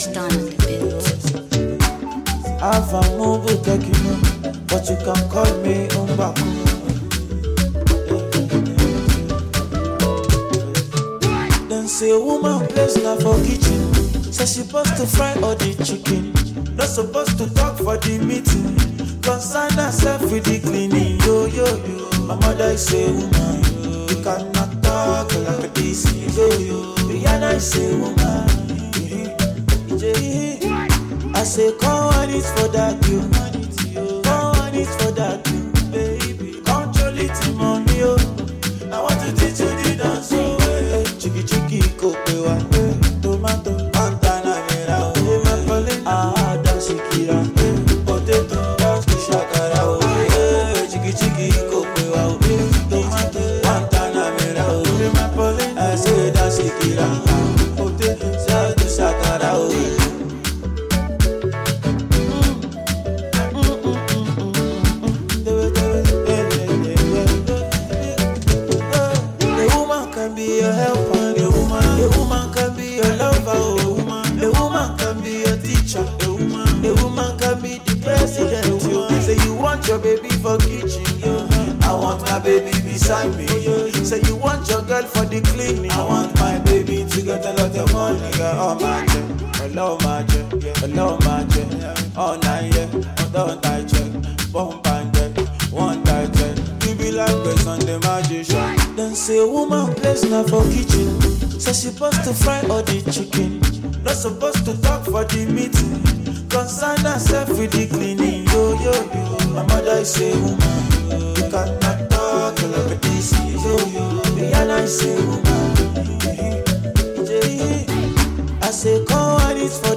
Tristan on the beat. Alpha move tekino, but you can call me Umbaku. Then say woman place na for kitchen. Say she supposed to fry all the chicken. Not supposed to talk for the meeting. Concern herself with the cleaning. Yo yo yo. My mother is a woman. You cannot talk like this. Yo yo. Rihanna is woman. I say come on it for that you. Come on it for that you, be your helper, a woman, a woman can be your lover, a woman, a woman can be your teacher, a woman, a woman can be the president. You say you want your baby for kitchen. I want my baby beside me. Say you want your girl for the cleaning. I want my baby to get a lot of money, girl. Oh my check, hello my check, hello my check, all night yeah, oh, don't I check, bomb and check, one tight check. You be like a Sunday magician. Then say woman place na for kitchen. Say she supposed to fry all the chicken. Not supposed to talk for the meeting. Concern herself with the cleaning. Yo yo yo. My mother a woman. You cannot talk like this. Yo yo. Rihanna is a woman. I say come on it for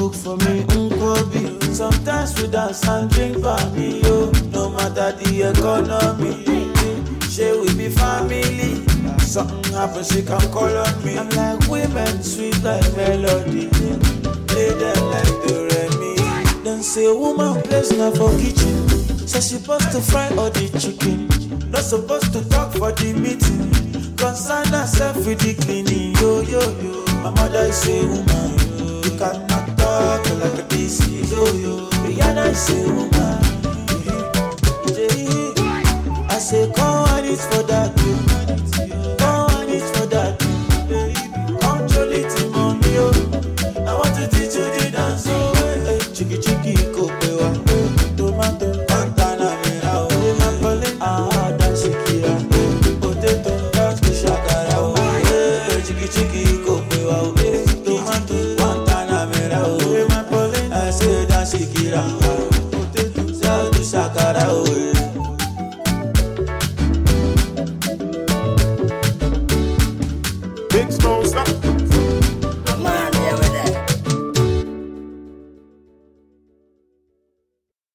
cook for me nkwobi. Sometimes we dance and drink me, yo. No matter the economy. She we be family. Something happen, she can call on me. I'm like women, sweet like melody. Play them like the Remy. Then say woman place not for kitchen. Say she supposed to fry all the chicken. Not supposed to talk for the meeting. Concern herself with the cleaning. Yo yo yo. My mother is a woman. You cannot talk Oh, my